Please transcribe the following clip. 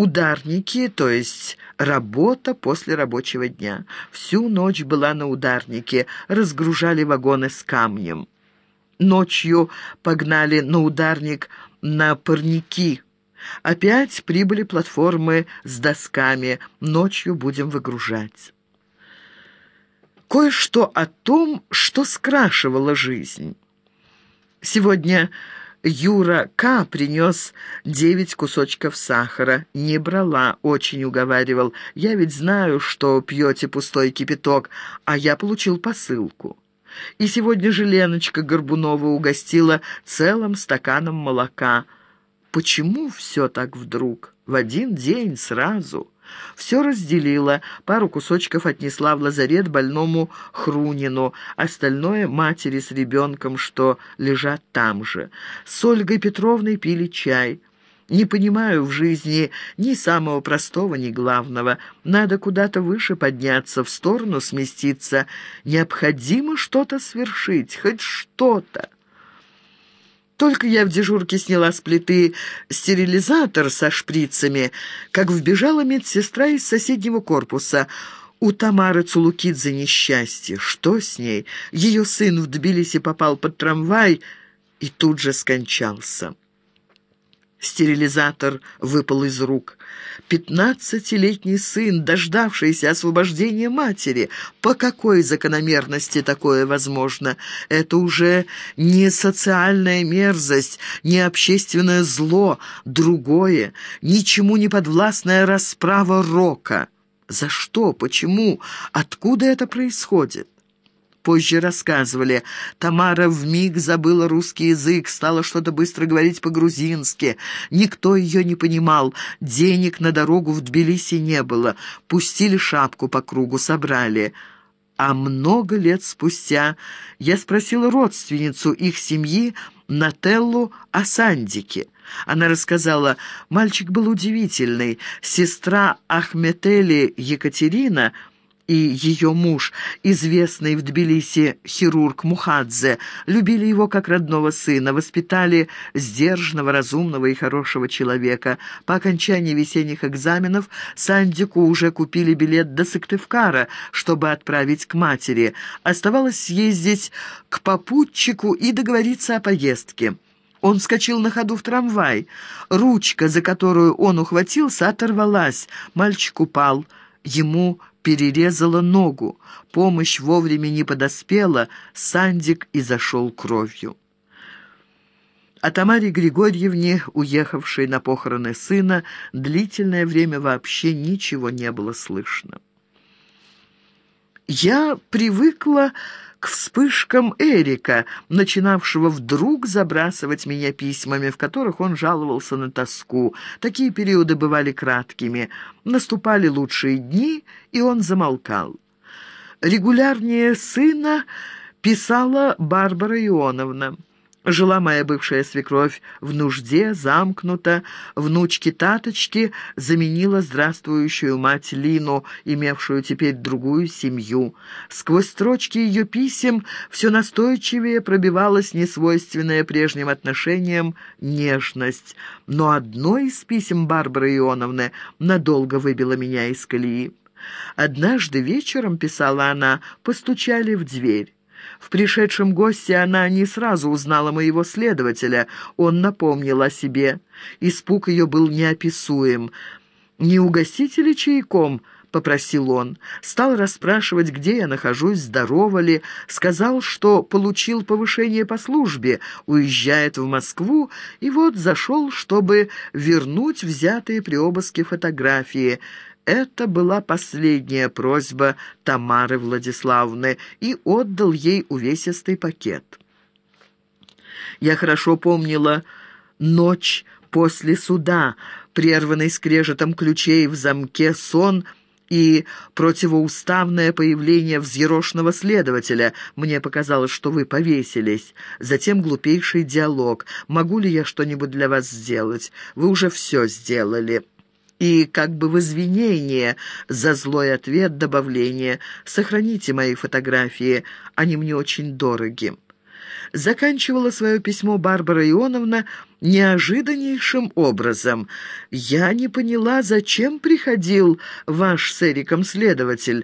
Ударники, то есть работа после рабочего дня. Всю ночь была на ударнике, разгружали вагоны с камнем. Ночью погнали на ударник на парники. Опять прибыли платформы с досками. Ночью будем выгружать. Кое-что о том, что скрашивало жизнь. Сегодня Юра К. принес девять кусочков сахара. Не брала, очень уговаривал. Я ведь знаю, что пьете пустой кипяток, а я получил посылку. И сегодня же Леночка Горбунова угостила целым стаканом молока. Почему все так вдруг? В один день сразу? Все разделила, пару кусочков отнесла в лазарет больному Хрунину, остальное матери с ребенком, что лежат там же. С Ольгой Петровной пили чай. Не понимаю в жизни ни самого простого, ни главного. Надо куда-то выше подняться, в сторону сместиться. Необходимо что-то свершить, хоть что-то. Только я в дежурке сняла с плиты стерилизатор со шприцами, как вбежала медсестра из соседнего корпуса. У Тамары Цулукидзе несчастье. Что с ней? Ее сын в Тбилиси попал под трамвай и тут же скончался. Стерилизатор выпал из рук. Пятнадцатилетний сын, дождавшийся освобождения матери. По какой закономерности такое возможно? Это уже не социальная мерзость, не общественное зло, другое, ничему не подвластная расправа рока. За что? Почему? Откуда это происходит? Позже рассказывали, Тамара вмиг забыла русский язык, стала что-то быстро говорить по-грузински. Никто ее не понимал, денег на дорогу в Тбилиси не было. Пустили шапку по кругу, собрали. А много лет спустя я спросила родственницу их семьи, Нателлу о Сандике. Она рассказала, мальчик был удивительный. Сестра Ахметели Екатерина – и ее муж, известный в Тбилиси хирург Мухадзе, любили его как родного сына, воспитали сдержанного, разумного и хорошего человека. По окончании весенних экзаменов Сандику уже купили билет до Сыктывкара, чтобы отправить к матери. Оставалось съездить к попутчику и договориться о поездке. Он вскочил на ходу в трамвай. Ручка, за которую он ухватился, оторвалась. Мальчик упал. Ему перерезала ногу. Помощь вовремя не подоспела, Сандик и зашел кровью. О Тамаре Григорьевне, уехавшей на похороны сына, длительное время вообще ничего не было слышно. Я привыкла к вспышкам Эрика, начинавшего вдруг забрасывать меня письмами, в которых он жаловался на тоску. Такие периоды бывали краткими. Наступали лучшие дни, и он замолкал. Регулярнее сына писала Барбара Ионовна. Жила моя бывшая свекровь в нужде, замкнута. Внучки Таточки заменила здравствующую мать Лину, имевшую теперь другую семью. Сквозь строчки ее писем все настойчивее пробивалась несвойственная прежним отношениям нежность. Но одно из писем Барбары Ионовны надолго выбило меня из колеи. Однажды вечером, писала она, постучали в дверь. В пришедшем госте она не сразу узнала моего следователя. Он напомнил о себе. Испуг ее был неописуем. «Не угостите ли чайком?» — попросил он. Стал расспрашивать, где я нахожусь, здорова ли. Сказал, что получил повышение по службе, уезжает в Москву, и вот зашел, чтобы вернуть взятые при обыске фотографии — это была последняя просьба Тамары Владиславны, и отдал ей увесистый пакет. Я хорошо помнила ночь после суда, прерванный скрежетом ключей в замке сон и противоуставное появление взъерошенного следователя. Мне показалось, что вы повесились. Затем глупейший диалог. «Могу ли я что-нибудь для вас сделать? Вы уже все сделали» и как бы в извинение за злой ответ добавление «Сохраните мои фотографии, они мне очень дороги». Заканчивала свое письмо Барбара Ионовна неожиданнейшим образом. «Я не поняла, зачем приходил ваш с Эриком следователь.